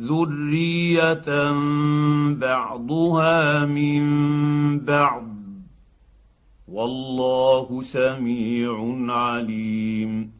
ذريه بعضها من بعض والله سميع عليم